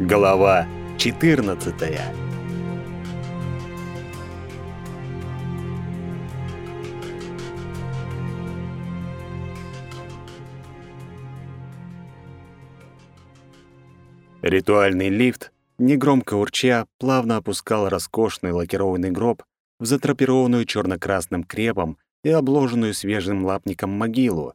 Глава 14. Ритуальный лифт, негромко урча, плавно опускал роскошный лакированный гроб в затрапированную черно-красным крепом и обложенную свежим лапником могилу.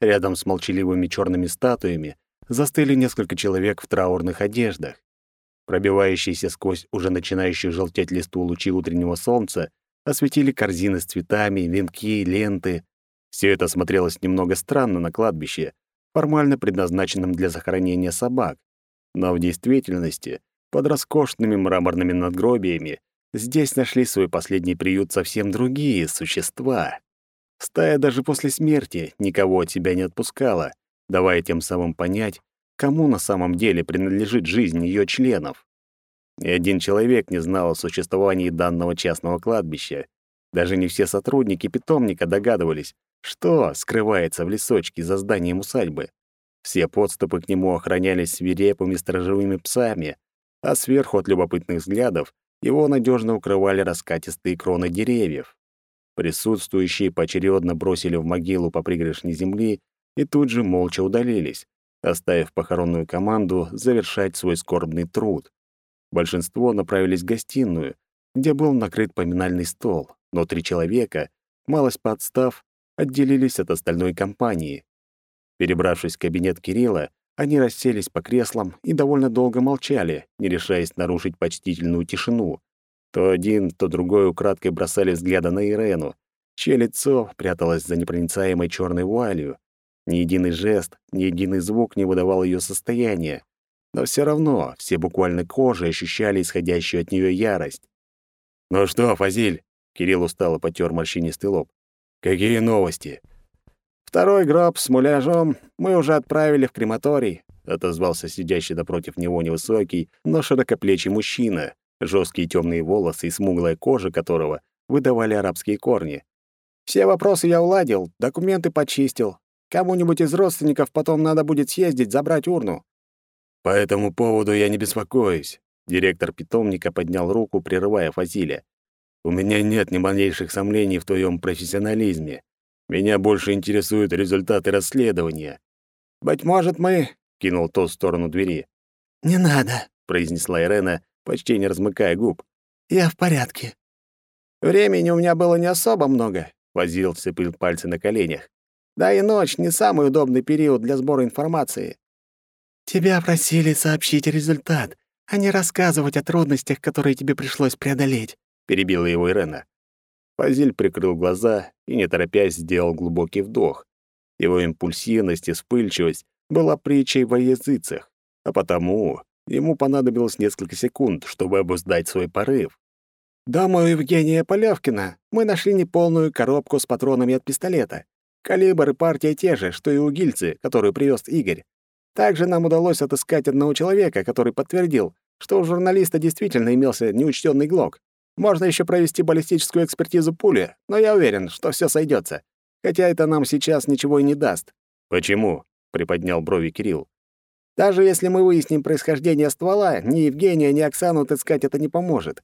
Рядом с молчаливыми черными статуями застыли несколько человек в траурных одеждах. Пробивающиеся сквозь уже начинающую желтеть листву лучи утреннего солнца осветили корзины с цветами, венки, ленты. Все это смотрелось немного странно на кладбище, формально предназначенном для захоронения собак. Но в действительности, под роскошными мраморными надгробиями, здесь нашли свой последний приют совсем другие существа. Стая даже после смерти никого от себя не отпускала, давая тем самым понять, кому на самом деле принадлежит жизнь ее членов. Ни один человек не знал о существовании данного частного кладбища. Даже не все сотрудники питомника догадывались, что скрывается в лесочке за зданием усадьбы. Все подступы к нему охранялись свирепыми сторожевыми псами, а сверху от любопытных взглядов его надежно укрывали раскатистые кроны деревьев. Присутствующие поочередно бросили в могилу по пригоршне земли и тут же молча удалились, оставив похоронную команду завершать свой скорбный труд. Большинство направились в гостиную, где был накрыт поминальный стол, но три человека, малость подстав, отделились от остальной компании. Перебравшись в кабинет Кирилла, они расселись по креслам и довольно долго молчали, не решаясь нарушить почтительную тишину. То один, то другой украдкой бросали взгляды на Ирену, чье лицо пряталось за непроницаемой черной вуалью. Ни единый жест, ни единый звук не выдавал ее состояние. Но все равно все буквально кожей ощущали исходящую от нее ярость. «Ну что, Фазиль?» — Кирилл устало потер морщинистый лоб. «Какие новости?» «Второй гроб с муляжом мы уже отправили в крематорий», — отозвался сидящий напротив него невысокий, но широкоплечий мужчина, жесткие темные волосы и смуглая кожа которого выдавали арабские корни. «Все вопросы я уладил, документы почистил, Кому-нибудь из родственников потом надо будет съездить, забрать урну. По этому поводу я не беспокоюсь. Директор питомника поднял руку, прерывая Фазиля. У меня нет ни малейших сомнений в твоем профессионализме. Меня больше интересуют результаты расследования. Быть может, мы, кинул тот в сторону двери. Не надо, произнесла Ирена, почти не размыкая губ. Я в порядке. Времени у меня было не особо много, Фазил сцепил пальцы на коленях. Да и ночь — не самый удобный период для сбора информации. Тебя просили сообщить результат, а не рассказывать о трудностях, которые тебе пришлось преодолеть», — перебила его Ирена. Фазиль прикрыл глаза и, не торопясь, сделал глубокий вдох. Его импульсивность и вспыльчивость была притчей во языцах, а потому ему понадобилось несколько секунд, чтобы обуздать свой порыв. «Дома у Евгения Полевкина мы нашли неполную коробку с патронами от пистолета. Калибр и партия те же, что и у гильцы, которую привез Игорь. Также нам удалось отыскать одного человека, который подтвердил, что у журналиста действительно имелся неучтенный глок. Можно еще провести баллистическую экспертизу пули, но я уверен, что все сойдется. Хотя это нам сейчас ничего и не даст. Почему? приподнял брови Кирилл. Даже если мы выясним происхождение ствола, ни Евгения, ни Оксану отыскать это не поможет.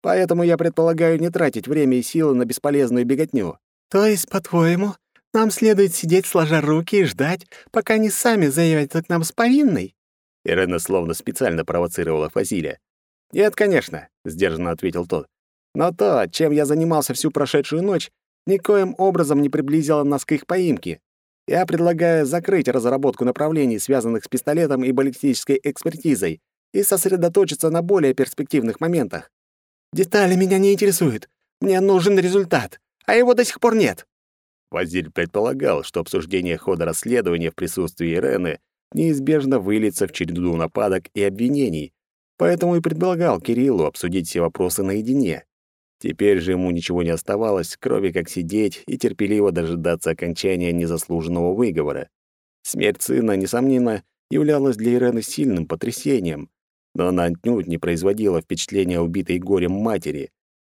Поэтому я предполагаю не тратить время и силы на бесполезную беготню. То есть, по-твоему, нам следует сидеть сложа руки и ждать, пока они сами заявятся к нам с повинной». Ирена словно специально провоцировала Фазиля. «Нет, конечно», — сдержанно ответил тот. «Но то, чем я занимался всю прошедшую ночь, никоим образом не приблизило нас к их поимке. Я предлагаю закрыть разработку направлений, связанных с пистолетом и баллистической экспертизой, и сосредоточиться на более перспективных моментах. Детали меня не интересуют. Мне нужен результат, а его до сих пор нет. Вазиль предполагал, что обсуждение хода расследования в присутствии Ирены неизбежно выльется в череду нападок и обвинений, поэтому и предполагал Кириллу обсудить все вопросы наедине. Теперь же ему ничего не оставалось, кроме как сидеть и терпеливо дожидаться окончания незаслуженного выговора. Смерть сына, несомненно, являлась для Ирены сильным потрясением, но она отнюдь не производила впечатления убитой горем матери.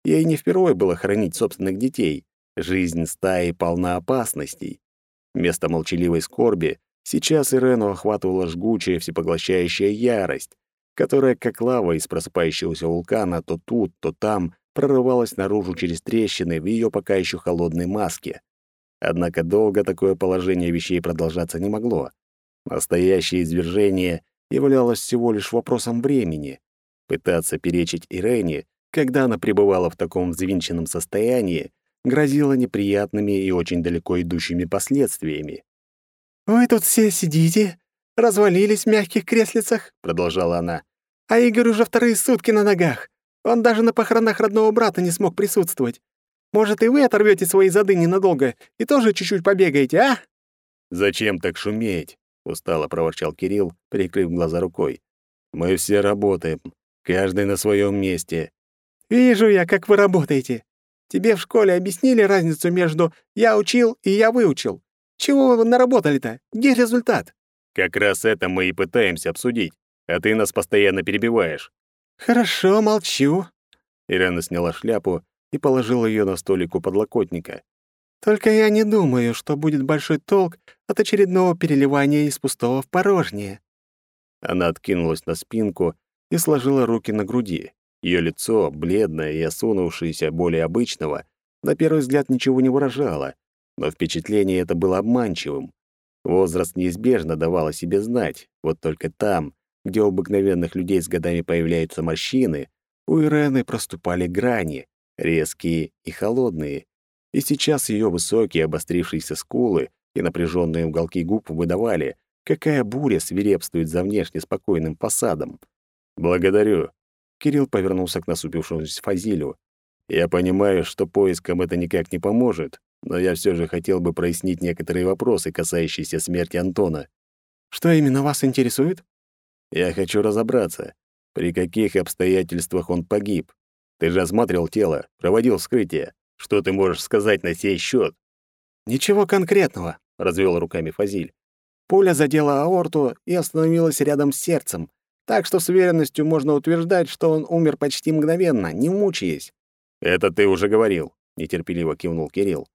Ей не впервые было хранить собственных детей. Жизнь стаи полна опасностей. Вместо молчаливой скорби сейчас Ирену охватывала жгучая всепоглощающая ярость. которая, как лава из просыпающегося вулкана, то тут, то там прорывалась наружу через трещины в ее пока еще холодной маске. Однако долго такое положение вещей продолжаться не могло. Настоящее извержение являлось всего лишь вопросом времени. Пытаться перечить Ирене, когда она пребывала в таком взвинченном состоянии, грозило неприятными и очень далеко идущими последствиями. «Вы тут все сидите, развалились в мягких креслицах», — продолжала она. «А Игорь уже вторые сутки на ногах. Он даже на похоронах родного брата не смог присутствовать. Может, и вы оторвете свои зады ненадолго и тоже чуть-чуть побегаете, а?» «Зачем так шуметь?» — устало проворчал Кирилл, прикрыв глаза рукой. «Мы все работаем, каждый на своем месте». «Вижу я, как вы работаете. Тебе в школе объяснили разницу между «я учил» и «я выучил». Чего вы наработали-то? Где результат?» «Как раз это мы и пытаемся обсудить, а ты нас постоянно перебиваешь». «Хорошо, молчу». Ирена сняла шляпу и положила ее на столик у подлокотника. «Только я не думаю, что будет большой толк от очередного переливания из пустого в порожнее». Она откинулась на спинку и сложила руки на груди. Ее лицо, бледное и осунувшееся более обычного, на первый взгляд ничего не выражало, но впечатление это было обманчивым. Возраст неизбежно давал о себе знать, вот только там, где у обыкновенных людей с годами появляются морщины, у Ирены проступали грани, резкие и холодные. И сейчас ее высокие обострившиеся скулы и напряженные уголки губ выдавали, какая буря свирепствует за внешне спокойным фасадом. «Благодарю», Кирилл повернулся к насупившемуся Фазилю. «Я понимаю, что поискам это никак не поможет, но я все же хотел бы прояснить некоторые вопросы, касающиеся смерти Антона». «Что именно вас интересует?» «Я хочу разобраться, при каких обстоятельствах он погиб. Ты же осматривал тело, проводил вскрытие. Что ты можешь сказать на сей счет? «Ничего конкретного», — развел руками Фазиль. Пуля задела аорту и остановилась рядом с сердцем, так что с уверенностью можно утверждать, что он умер почти мгновенно, не мучаясь. «Это ты уже говорил», — нетерпеливо кивнул Кирилл.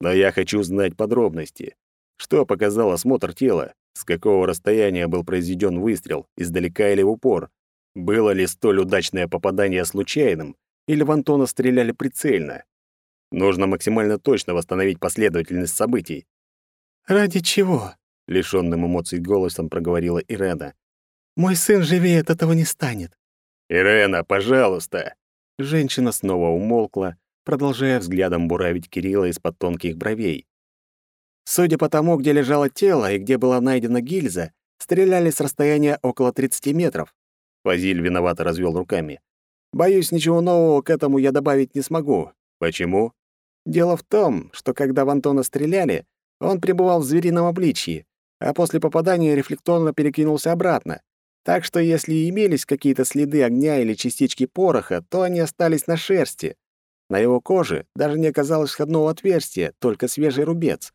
«Но я хочу знать подробности. Что показал осмотр тела? С какого расстояния был произведен выстрел? Издалека или в упор? Было ли столь удачное попадание случайным? Или в Антона стреляли прицельно? Нужно максимально точно восстановить последовательность событий». «Ради чего?» — лишённым эмоций голосом проговорила Ирена. Мой сын живее от этого не станет». «Ирена, пожалуйста!» Женщина снова умолкла, продолжая взглядом буравить Кирилла из-под тонких бровей. Судя по тому, где лежало тело и где была найдена гильза, стреляли с расстояния около 30 метров. Фазиль виновато развел руками. Боюсь, ничего нового к этому я добавить не смогу. Почему? Дело в том, что когда в Антона стреляли, он пребывал в зверином обличье, а после попадания рефлекторно перекинулся обратно. Так что если и имелись какие-то следы огня или частички пороха, то они остались на шерсти. На его коже даже не оказалось входного отверстия, только свежий рубец.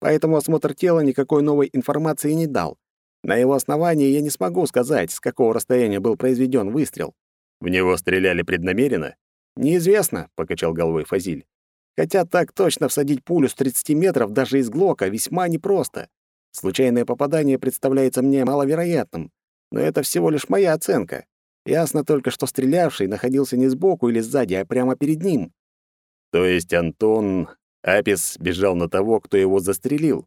Поэтому осмотр тела никакой новой информации не дал. На его основании я не смогу сказать, с какого расстояния был произведен выстрел. В него стреляли преднамеренно? Неизвестно, покачал головой Фазиль. Хотя так точно всадить пулю с 30 метров даже из глока весьма непросто. Случайное попадание представляется мне маловероятным но это всего лишь моя оценка. Ясно только, что стрелявший находился не сбоку или сзади, а прямо перед ним. То есть Антон Апис бежал на того, кто его застрелил?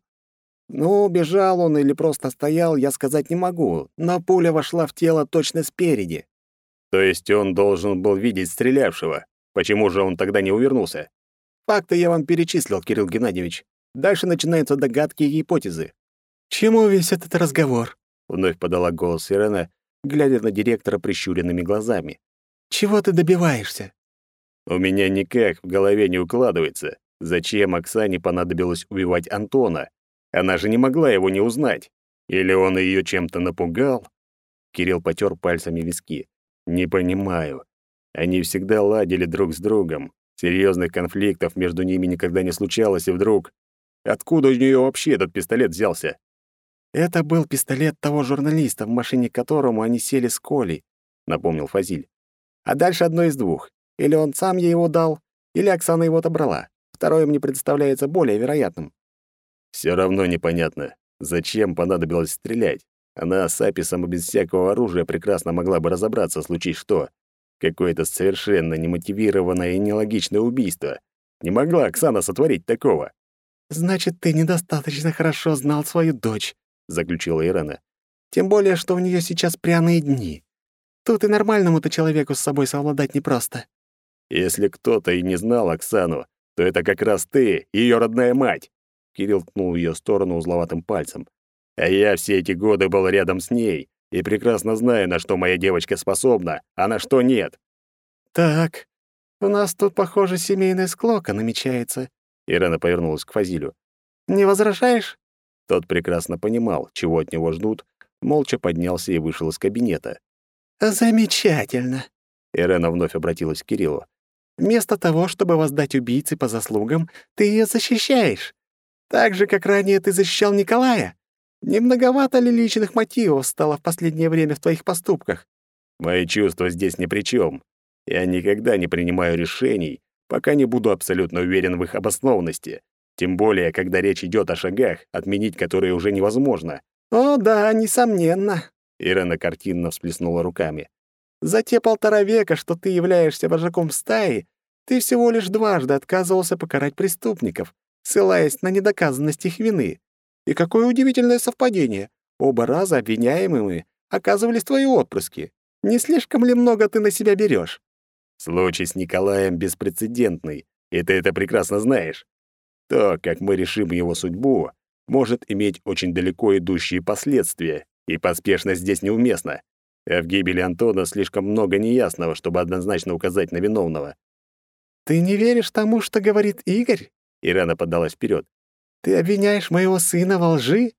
Ну, бежал он или просто стоял, я сказать не могу, но пуля вошла в тело точно спереди. То есть он должен был видеть стрелявшего. Почему же он тогда не увернулся? Факты я вам перечислил, Кирилл Геннадьевич. Дальше начинаются догадки и гипотезы. Чему весь этот разговор? — вновь подала голос Ирена, глядя на директора прищуренными глазами. «Чего ты добиваешься?» «У меня никак в голове не укладывается, зачем Оксане понадобилось убивать Антона. Она же не могла его не узнать. Или он ее чем-то напугал?» Кирилл потер пальцами виски. «Не понимаю. Они всегда ладили друг с другом. Серьезных конфликтов между ними никогда не случалось, и вдруг... Откуда у нее вообще этот пистолет взялся? «Это был пистолет того журналиста, в машине которому они сели с Колей», — напомнил Фазиль. «А дальше одно из двух. Или он сам ей его дал, или Оксана его отобрала. Второе мне представляется более вероятным». Все равно непонятно, зачем понадобилось стрелять. Она с Аписом без всякого оружия прекрасно могла бы разобраться, случись что. Какое-то совершенно немотивированное и нелогичное убийство. Не могла Оксана сотворить такого. «Значит, ты недостаточно хорошо знал свою дочь», — заключила Ирена. «Тем более, что у нее сейчас пряные дни. Тут и нормальному-то человеку с собой совладать непросто». «Если кто-то и не знал Оксану, то это как раз ты, ее родная мать!» Кирилл ткнул в ее сторону узловатым пальцем. «А я все эти годы был рядом с ней и прекрасно знаю, на что моя девочка способна, а на что нет». «Так, у нас тут, похоже, семейная склока намечается», Ирена повернулась к Фазилю. «Не возражаешь?» Тот прекрасно понимал, чего от него ждут, молча поднялся и вышел из кабинета. «Замечательно!» Ирена вновь обратилась к Кириллу. «Вместо того, чтобы воздать убийце по заслугам, ты ее защищаешь. Так же, как ранее ты защищал Николая. Не многовато ли личных мотивов стало в последнее время в твоих поступках?» «Мои чувства здесь ни при чем. Я никогда не принимаю решений, пока не буду абсолютно уверен в их обоснованности. Тем более, когда речь идет о шагах, отменить которые уже невозможно. «О, да, несомненно», — Ирена картинно всплеснула руками. «За те полтора века, что ты являешься вожаком стаи, ты всего лишь дважды отказывался покарать преступников, ссылаясь на недоказанность их вины. И какое удивительное совпадение! Оба раза обвиняемыми оказывались твои отпрыски. Не слишком ли много ты на себя берешь? Случай с Николаем беспрецедентный, и ты это прекрасно знаешь. То, как мы решим его судьбу, может иметь очень далеко идущие последствия, и поспешность здесь неуместна. А в гибели Антона слишком много неясного, чтобы однозначно указать на виновного. «Ты не веришь тому, что говорит Игорь?» Ирана подалась вперед. «Ты обвиняешь моего сына во лжи?»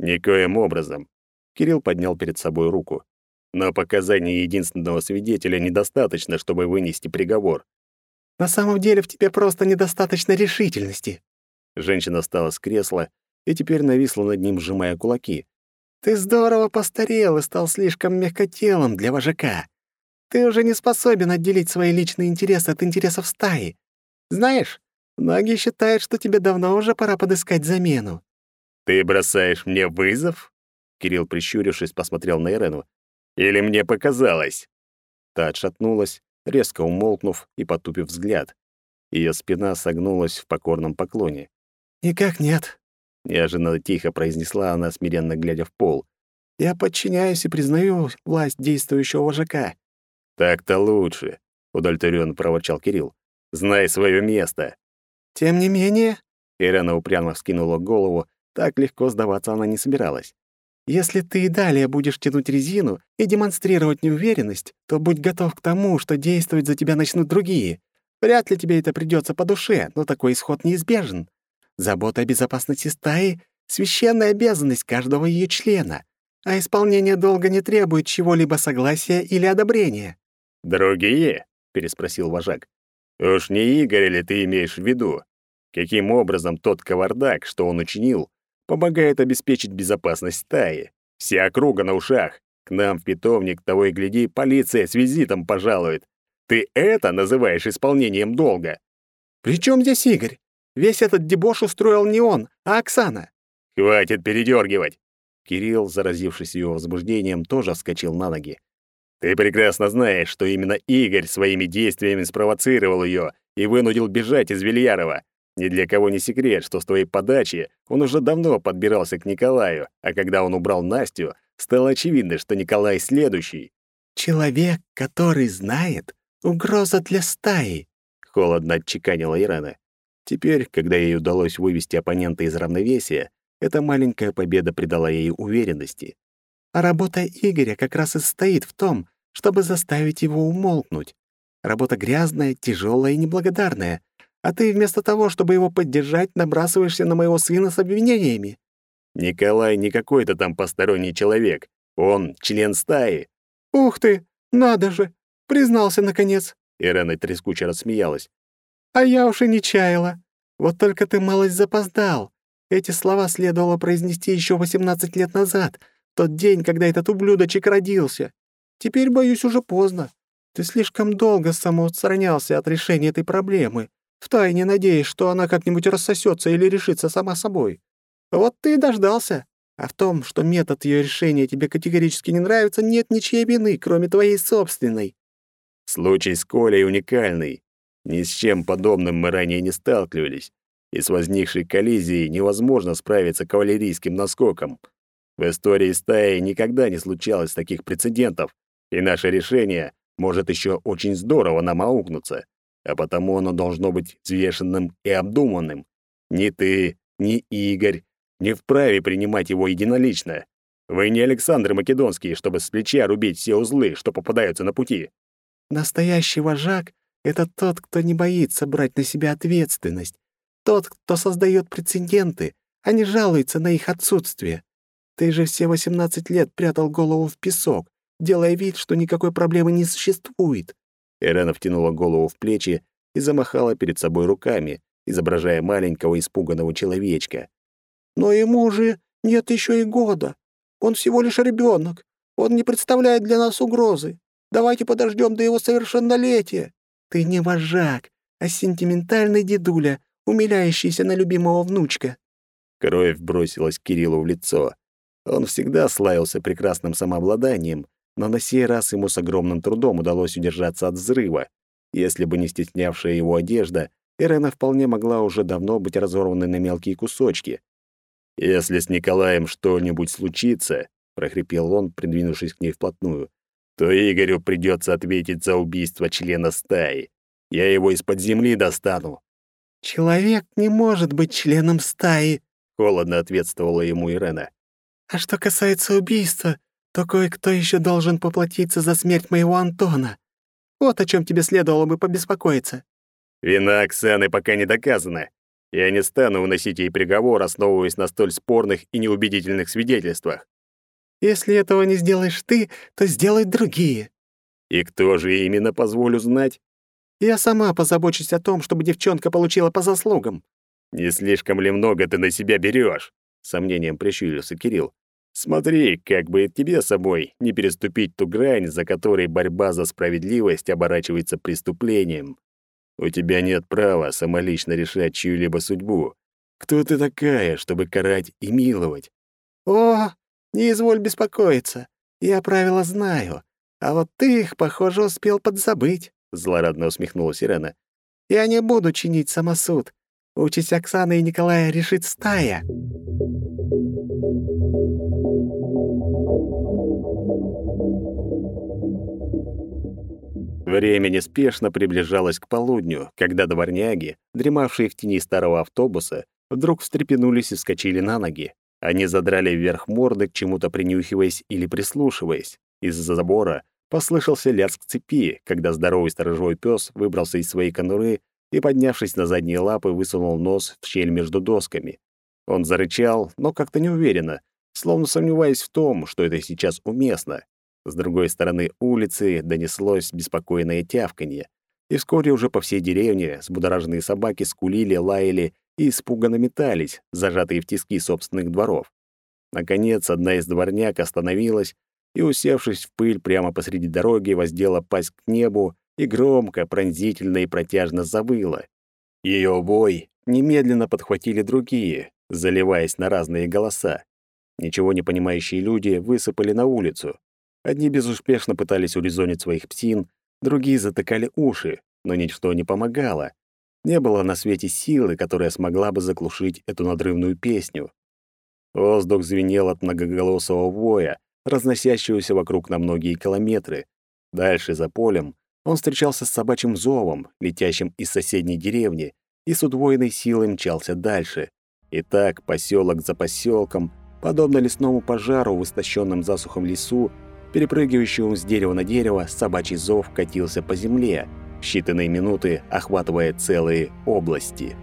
«Никоим образом». Кирилл поднял перед собой руку но показаний единственного свидетеля недостаточно, чтобы вынести приговор. На самом деле в тебе просто недостаточно решительности. Женщина встала с кресла и теперь нависла над ним, сжимая кулаки. Ты здорово постарел и стал слишком мягкотелым для вожака. Ты уже не способен отделить свои личные интересы от интересов стаи. Знаешь, многие считают, что тебе давно уже пора подыскать замену. Ты бросаешь мне вызов? Кирилл, прищурившись, посмотрел на Ирену. Или мне показалось?» Та отшатнулась, резко умолкнув и потупив взгляд. Ее спина согнулась в покорном поклоне. «Никак нет», — неожиданно тихо произнесла она, смиренно глядя в пол. «Я подчиняюсь и признаю власть действующего вожака». «Так-то лучше», — удовлетворенно проворчал Кирилл. «Знай свое место». «Тем не менее...» Ирена упрямо вскинула голову, так легко сдаваться она не собиралась. Если ты и далее будешь тянуть резину и демонстрировать неуверенность, то будь готов к тому, что действовать за тебя начнут другие. Вряд ли тебе это придется по душе, но такой исход неизбежен. Забота о безопасности стаи — священная обязанность каждого ее члена, а исполнение долга не требует чего-либо согласия или одобрения». «Другие?» — переспросил вожак. «Уж не Игорь ли ты имеешь в виду? Каким образом тот кавардак, что он учинил, помогает обеспечить безопасность стаи. Вся округа на ушах. К нам в питомник того и гляди, полиция с визитом пожалует. Ты это называешь исполнением долга? При чем здесь Игорь? Весь этот дебош устроил не он, а Оксана. Хватит передергивать. Кирилл, заразившись ее возбуждением, тоже вскочил на ноги. Ты прекрасно знаешь, что именно Игорь своими действиями спровоцировал ее и вынудил бежать из Вильярова. Ни для кого не секрет, что с твоей подачи он уже давно подбирался к Николаю, а когда он убрал Настю, стало очевидно, что Николай следующий. «Человек, который знает, угроза для стаи», — холодно отчеканила Ирана. Теперь, когда ей удалось вывести оппонента из равновесия, эта маленькая победа придала ей уверенности. А работа Игоря как раз и состоит в том, чтобы заставить его умолкнуть. Работа грязная, тяжелая и неблагодарная, а ты вместо того, чтобы его поддержать, набрасываешься на моего сына с обвинениями». «Николай не какой-то там посторонний человек. Он член стаи». «Ух ты! Надо же! Признался, наконец!» Ирена трескуче рассмеялась. «А я уж и не чаяла. Вот только ты малость запоздал. Эти слова следовало произнести еще 18 лет назад, тот день, когда этот ублюдочек родился. Теперь, боюсь, уже поздно. Ты слишком долго самоустранялся от решения этой проблемы втайне надеясь, что она как-нибудь рассосется или решится сама собой. Вот ты и дождался. А в том, что метод ее решения тебе категорически не нравится, нет ничьей вины, кроме твоей собственной. Случай с Колей уникальный. Ни с чем подобным мы ранее не сталкивались, и с возникшей коллизией невозможно справиться кавалерийским наскоком. В истории стаи никогда не случалось таких прецедентов, и наше решение может еще очень здорово нам аукнуться, а потому оно должно быть взвешенным и обдуманным. Ни ты, ни Игорь не вправе принимать его единолично. Вы не Александр Македонский, чтобы с плеча рубить все узлы, что попадаются на пути. Настоящий вожак — это тот, кто не боится брать на себя ответственность, тот, кто создает прецеденты, а не жалуется на их отсутствие. Ты же все 18 лет прятал голову в песок, делая вид, что никакой проблемы не существует. Ирена втянула голову в плечи и замахала перед собой руками, изображая маленького испуганного человечка. Но ему же нет еще и года. Он всего лишь ребенок. Он не представляет для нас угрозы. Давайте подождем до его совершеннолетия. Ты не вожак, а сентиментальный дедуля, умиляющийся на любимого внучка». Кровь бросилась Кириллу в лицо. Он всегда славился прекрасным самообладанием, но на сей раз ему с огромным трудом удалось удержаться от взрыва. Если бы не стеснявшая его одежда, Ирена вполне могла уже давно быть разорванной на мелкие кусочки. «Если с Николаем что-нибудь случится», — прохрипел он, придвинувшись к ней вплотную, «то Игорю придется ответить за убийство члена стаи. Я его из-под земли достану». «Человек не может быть членом стаи», — холодно ответствовала ему Ирена. «А что касается убийства, то кое-кто еще должен поплатиться за смерть моего Антона. Вот о чем тебе следовало бы побеспокоиться». «Вина Оксаны пока не доказана. Я не стану выносить ей приговор, основываясь на столь спорных и неубедительных свидетельствах. Если этого не сделаешь ты, то сделают другие. И кто же именно позволю знать? Я сама позабочусь о том, чтобы девчонка получила по заслугам. Не слишком ли много ты на себя берешь? сомнением прищурился Кирилл. Смотри, как бы тебе собой не переступить ту грань, за которой борьба за справедливость оборачивается преступлением. У тебя нет права самолично решать чью-либо судьбу. Кто ты такая, чтобы карать и миловать? О, не изволь беспокоиться. Я правила знаю. А вот ты их, похоже, успел подзабыть, злорадно усмехнулась Ирена. Я не буду чинить самосуд. Участь Оксаны и Николая решит стая. Время неспешно приближалось к полудню, когда дворняги, дремавшие в тени старого автобуса, вдруг встрепенулись и вскочили на ноги. Они задрали вверх морды, к чему-то принюхиваясь или прислушиваясь. Из-за забора послышался лязг цепи, когда здоровый сторожевой пес выбрался из своей конуры и, поднявшись на задние лапы, высунул нос в щель между досками. Он зарычал, но как-то неуверенно, словно сомневаясь в том, что это сейчас уместно. С другой стороны улицы донеслось беспокойное тявканье, и вскоре уже по всей деревне взбудораженные собаки скулили, лаяли и испуганно метались, зажатые в тиски собственных дворов. Наконец, одна из дворняк остановилась и, усевшись в пыль прямо посреди дороги, воздела пасть к небу и громко, пронзительно и протяжно завыла. Ее бой немедленно подхватили другие, заливаясь на разные голоса. Ничего не понимающие люди высыпали на улицу. Одни безуспешно пытались урезонить своих псин, другие затыкали уши, но ничто не помогало. Не было на свете силы, которая смогла бы заглушить эту надрывную песню. Воздух звенел от многоголосого воя, разносящегося вокруг на многие километры. Дальше, за полем, он встречался с собачьим зовом, летящим из соседней деревни, и с удвоенной силой мчался дальше. И так, поселок за поселком, подобно лесному пожару в истощенном засухом лесу, перепрыгивающему с дерева на дерево, собачий зов катился по земле, считанные минуты охватывая целые области.